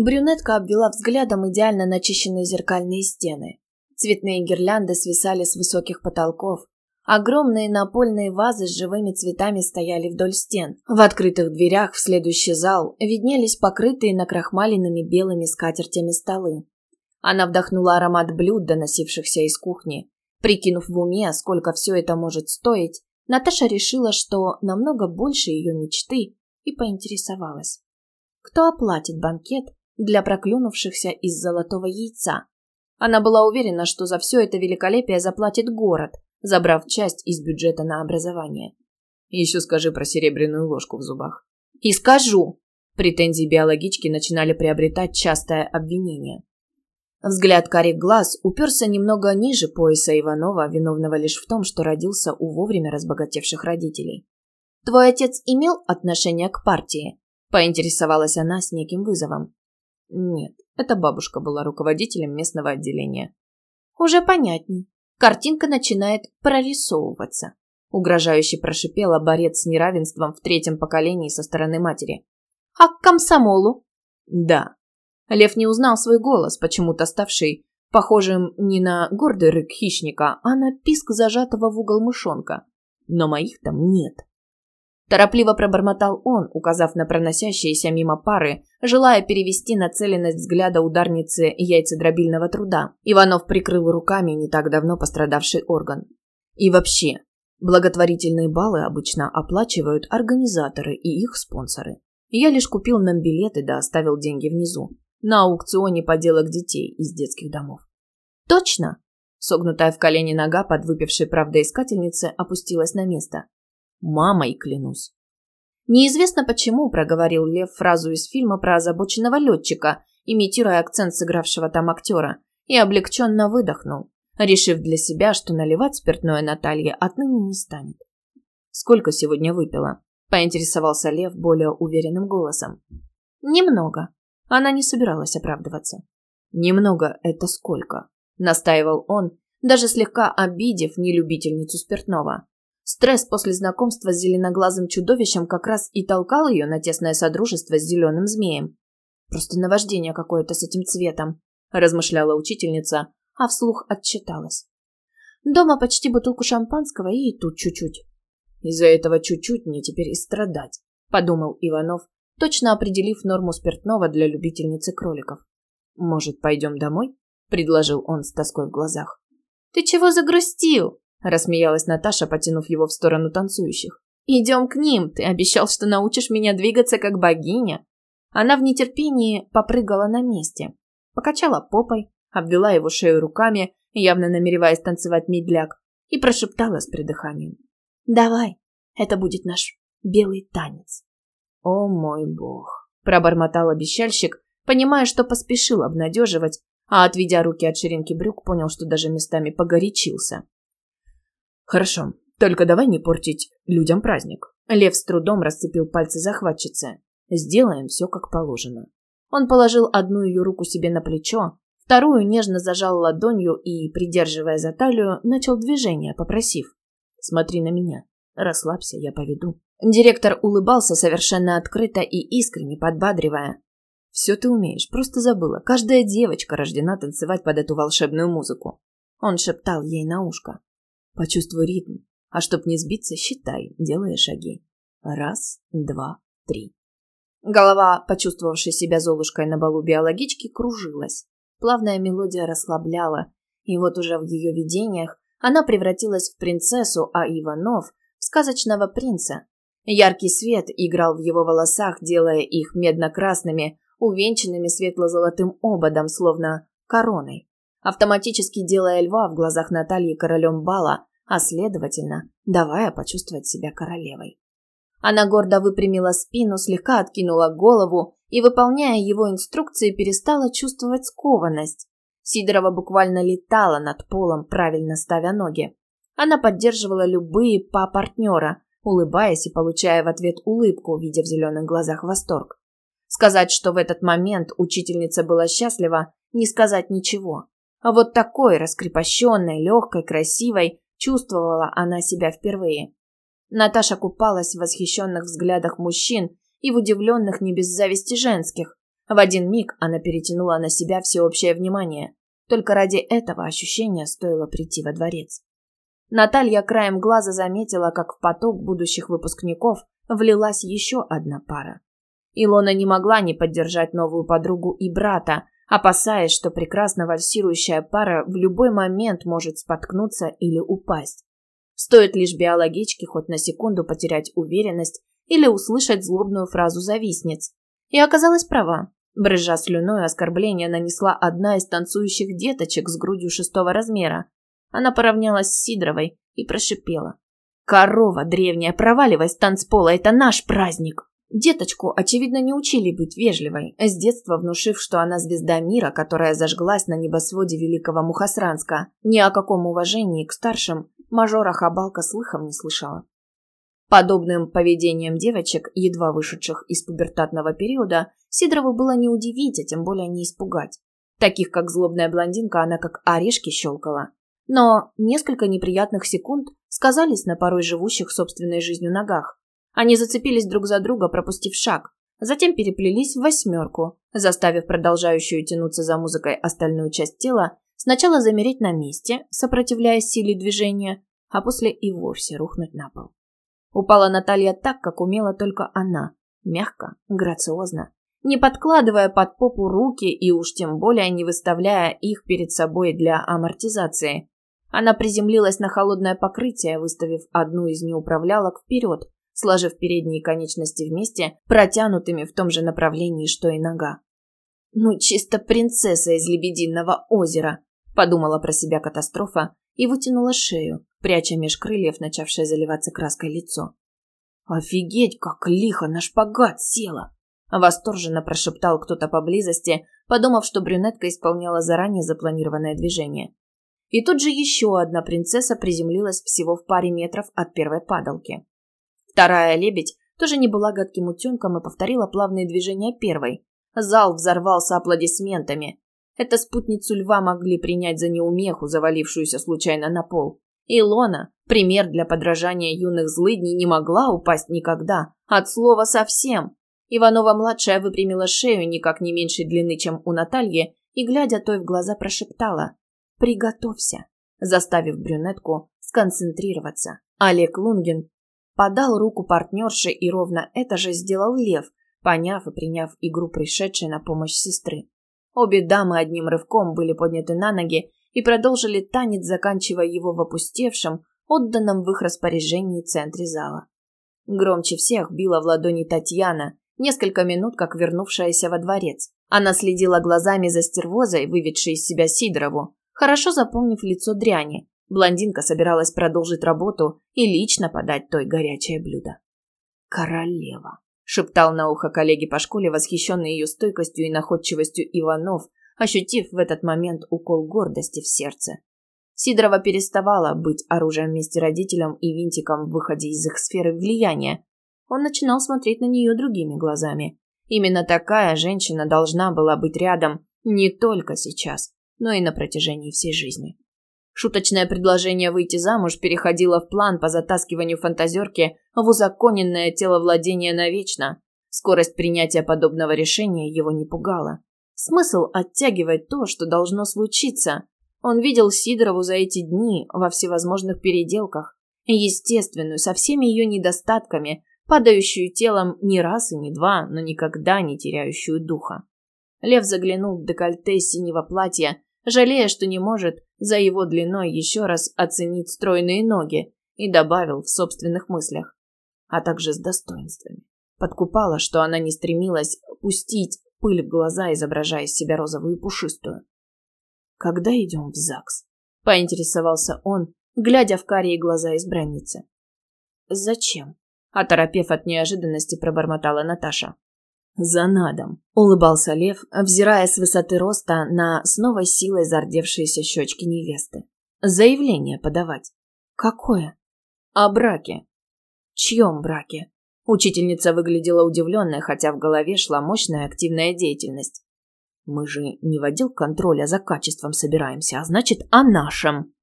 Брюнетка обвела взглядом идеально начищенные зеркальные стены. Цветные гирлянды свисали с высоких потолков. Огромные напольные вазы с живыми цветами стояли вдоль стен. В открытых дверях в следующий зал виднелись покрытые накрахмаленными белыми скатертями столы. Она вдохнула аромат блюд, доносившихся из кухни. Прикинув в уме, сколько все это может стоить, Наташа решила, что намного больше ее мечты, и поинтересовалась. Кто оплатит банкет для проклюнувшихся из золотого яйца? Она была уверена, что за все это великолепие заплатит город, забрав часть из бюджета на образование. Еще скажи про серебряную ложку в зубах. И скажу. Претензии биологички начинали приобретать частое обвинение. Взгляд карих глаз уперся немного ниже пояса Иванова, виновного лишь в том, что родился у вовремя разбогатевших родителей. «Твой отец имел отношение к партии?» – поинтересовалась она с неким вызовом. «Нет, эта бабушка была руководителем местного отделения». «Уже понятней. Картинка начинает прорисовываться», – угрожающе прошипела борец с неравенством в третьем поколении со стороны матери. «А к комсомолу?» «Да», Лев не узнал свой голос, почему-то ставший похожим не на гордый рык хищника, а на писк зажатого в угол мышонка. Но моих там нет. Торопливо пробормотал он, указав на проносящиеся мимо пары, желая перевести нацеленность взгляда ударницы яйцедробильного труда. Иванов прикрыл руками не так давно пострадавший орган. И вообще, благотворительные баллы обычно оплачивают организаторы и их спонсоры. Я лишь купил нам билеты да оставил деньги внизу на аукционе поделок детей из детских домов. Точно? Согнутая в колени нога подвыпившей правдоискательницы опустилась на место. Мамой клянусь. Неизвестно почему проговорил Лев фразу из фильма про озабоченного летчика, имитируя акцент сыгравшего там актера, и облегченно выдохнул, решив для себя, что наливать спиртное Наталье отныне не станет. «Сколько сегодня выпила?» – поинтересовался Лев более уверенным голосом. «Немного», она не собиралась оправдываться. «Немного – это сколько?» – настаивал он, даже слегка обидев нелюбительницу спиртного. Стресс после знакомства с зеленоглазым чудовищем как раз и толкал ее на тесное содружество с зеленым змеем. «Просто наваждение какое-то с этим цветом», – размышляла учительница, а вслух отчиталась. «Дома почти бутылку шампанского и тут чуть-чуть». «Из-за этого чуть-чуть мне теперь и страдать», – подумал Иванов, точно определив норму спиртного для любительницы кроликов. «Может, пойдем домой?» – предложил он с тоской в глазах. «Ты чего загрустил?» – рассмеялась Наташа, потянув его в сторону танцующих. «Идем к ним, ты обещал, что научишь меня двигаться как богиня». Она в нетерпении попрыгала на месте, покачала попой, обвела его шею руками, явно намереваясь танцевать медляк, и прошептала с придыханием. «Давай, это будет наш белый танец». «О мой бог!» – пробормотал обещальщик, понимая, что поспешил обнадеживать, а, отведя руки от ширинки брюк, понял, что даже местами погорячился. «Хорошо, только давай не портить людям праздник». Лев с трудом расцепил пальцы захватчицы. «Сделаем все как положено». Он положил одну ее руку себе на плечо, вторую нежно зажал ладонью и, придерживая за талию, начал движение, попросив. «Смотри на меня. Расслабься, я поведу». Директор улыбался совершенно открыто и искренне подбадривая. «Все ты умеешь, просто забыла. Каждая девочка рождена танцевать под эту волшебную музыку». Он шептал ей на ушко. «Почувствуй ритм, а чтоб не сбиться, считай, делая шаги. Раз, два, три». Голова, почувствовавшей себя золушкой на балу биологички, кружилась. Плавная мелодия расслабляла, и вот уже в ее видениях она превратилась в принцессу, а Иванов – в сказочного принца, Яркий свет играл в его волосах, делая их медно-красными, увенчанными светло-золотым ободом, словно короной, автоматически делая льва в глазах Натальи королем бала, а следовательно, давая почувствовать себя королевой. Она гордо выпрямила спину, слегка откинула голову и, выполняя его инструкции, перестала чувствовать скованность. Сидорова буквально летала над полом, правильно ставя ноги. Она поддерживала любые па партнера, улыбаясь и получая в ответ улыбку, видя в зеленых глазах восторг. Сказать, что в этот момент учительница была счастлива, не сказать ничего. А вот такой раскрепощенной, легкой, красивой чувствовала она себя впервые. Наташа купалась в восхищенных взглядах мужчин и в удивленных не без зависти женских. В один миг она перетянула на себя всеобщее внимание. Только ради этого ощущения стоило прийти во дворец. Наталья краем глаза заметила, как в поток будущих выпускников влилась еще одна пара. Илона не могла не поддержать новую подругу и брата, опасаясь, что прекрасно вальсирующая пара в любой момент может споткнуться или упасть. Стоит лишь биологичке хоть на секунду потерять уверенность или услышать злобную фразу завистниц. И оказалась права. Брызжа слюной оскорбление нанесла одна из танцующих деточек с грудью шестого размера. Она поравнялась с Сидоровой и прошипела. «Корова древняя, проваливай с танцпола, это наш праздник!» Деточку, очевидно, не учили быть вежливой, с детства внушив, что она звезда мира, которая зажглась на небосводе великого Мухасранска. Ни о каком уважении к старшим мажора Хабалка слыхом не слышала. Подобным поведением девочек, едва вышедших из пубертатного периода, Сидорову было не удивить, а тем более не испугать. Таких, как злобная блондинка, она как орешки щелкала. Но несколько неприятных секунд сказались на порой живущих собственной жизнью ногах. Они зацепились друг за друга, пропустив шаг, затем переплелись в восьмерку, заставив продолжающую тянуться за музыкой остальную часть тела сначала замереть на месте, сопротивляясь силе движения, а после и вовсе рухнуть на пол. Упала Наталья так, как умела только она, мягко, грациозно, не подкладывая под попу руки и уж тем более не выставляя их перед собой для амортизации. Она приземлилась на холодное покрытие, выставив одну из неуправлялок вперед, сложив передние конечности вместе, протянутыми в том же направлении, что и нога. «Ну, чисто принцесса из Лебединого озера», – подумала про себя катастрофа и вытянула шею, пряча меж крыльев начавшее заливаться краской лицо. «Офигеть, как лихо на шпагат села!» – восторженно прошептал кто-то поблизости, подумав, что брюнетка исполняла заранее запланированное движение. И тут же еще одна принцесса приземлилась всего в паре метров от первой падалки. Вторая лебедь тоже не была гадким утенком и повторила плавные движения первой. Зал взорвался аплодисментами. Эту спутницу льва могли принять за неумеху, завалившуюся случайно на пол. Илона, пример для подражания юных злыдней, не могла упасть никогда. От слова совсем. Иванова-младшая выпрямила шею никак не меньшей длины, чем у Натальи, и, глядя той в глаза, прошептала «Приготовься», заставив брюнетку сконцентрироваться. Олег Лунгин подал руку партнерше, и ровно это же сделал Лев, поняв и приняв игру пришедшей на помощь сестры. Обе дамы одним рывком были подняты на ноги и продолжили танец, заканчивая его в опустевшем, отданном в их распоряжении центре зала. Громче всех била в ладони Татьяна, несколько минут как вернувшаяся во дворец. Она следила глазами за стервозой, выведшей из себя Сидорову, хорошо запомнив лицо дряни, Блондинка собиралась продолжить работу и лично подать той горячее блюдо. «Королева», — шептал на ухо коллеги по школе, восхищенный ее стойкостью и находчивостью Иванов, ощутив в этот момент укол гордости в сердце. Сидорова переставала быть оружием вместе родителям и винтиком в выходе из их сферы влияния. Он начинал смотреть на нее другими глазами. Именно такая женщина должна была быть рядом не только сейчас, но и на протяжении всей жизни. Шуточное предложение выйти замуж переходило в план по затаскиванию фантазерки в узаконенное теловладение навечно. Скорость принятия подобного решения его не пугала. Смысл оттягивать то, что должно случиться. Он видел Сидорову за эти дни во всевозможных переделках. Естественную, со всеми ее недостатками, падающую телом не раз и не два, но никогда не теряющую духа. Лев заглянул в декольте синего платья, жалея, что не может за его длиной еще раз оценить стройные ноги, и добавил в собственных мыслях, а также с достоинствами. Подкупала, что она не стремилась пустить пыль в глаза, изображая из себя розовую и пушистую. «Когда идем в ЗАГС?» – поинтересовался он, глядя в карие глаза избранницы. «Зачем?» – оторопев от неожиданности, пробормотала Наташа. «За надом», — улыбался Лев, взирая с высоты роста на с новой силой зардевшиеся щечки невесты. «Заявление подавать». «Какое?» «О браке». «Чьем браке?» Учительница выглядела удивленной, хотя в голове шла мощная активная деятельность. «Мы же не в отдел контроля за качеством собираемся, а значит, о нашем»,